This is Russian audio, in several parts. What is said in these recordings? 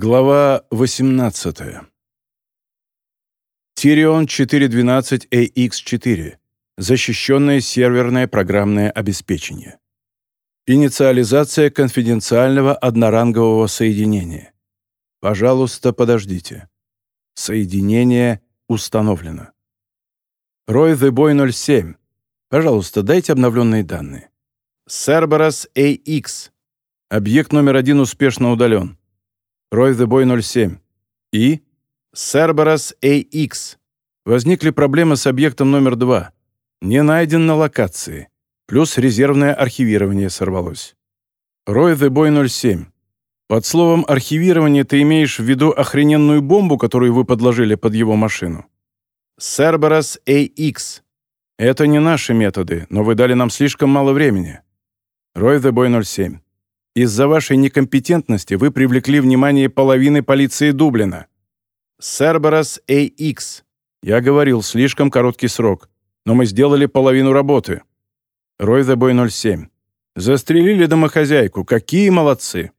Глава 18. Tyrion 412AX4. Защищенное серверное программное обеспечение. Инициализация конфиденциального однорангового соединения. Пожалуйста, подождите. Соединение установлено. Рой The Boy 07. Пожалуйста, дайте обновленные данные. Cerberus AX. Объект номер один успешно удален. Рой The Boy 07. И Cerberus AX. Возникли проблемы с объектом номер 2. Не найден на локации. Плюс резервное архивирование сорвалось. Рой The Boy 07. Под словом «архивирование» ты имеешь в виду охрененную бомбу, которую вы подложили под его машину? Cerberus AX. Это не наши методы, но вы дали нам слишком мало времени. Рой The Boy 07. Из-за вашей некомпетентности вы привлекли внимание половины полиции Дублина. Cerberus AX. Я говорил, слишком короткий срок, но мы сделали половину работы. Рой The Boy 07. Застрелили домохозяйку. Какие молодцы.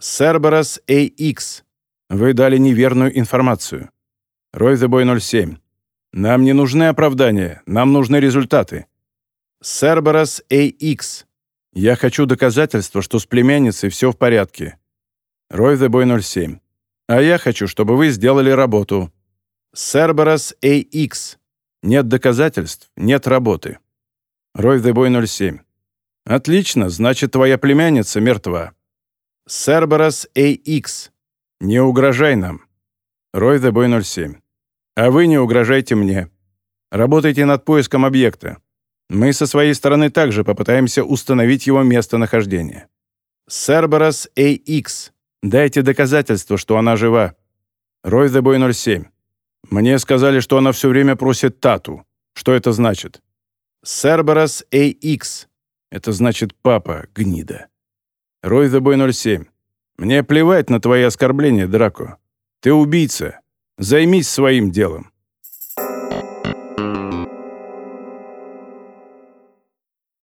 Cerberus AX. Вы дали неверную информацию. Рой The Boy 07. Нам не нужны оправдания, нам нужны результаты. Cerberus AX. Я хочу доказательства, что с племянницей все в порядке. Рой The Boy 07. А я хочу, чтобы вы сделали работу. Cerberus AX. Нет доказательств, нет работы. Рой The Boy 07. Отлично, значит, твоя племянница мертва. Cerberus AX. Не угрожай нам. Рой The Boy 07. А вы не угрожайте мне. Работайте над поиском объекта. Мы со своей стороны также попытаемся установить его местонахождение. Cerberus AX. Дайте доказательство, что она жива. Рой The Boy 07. Мне сказали, что она все время просит Тату. Что это значит? Cerberus AX. Это значит папа, гнида. Рой The Boy 07. Мне плевать на твои оскорбления, Драко. Ты убийца. Займись своим делом.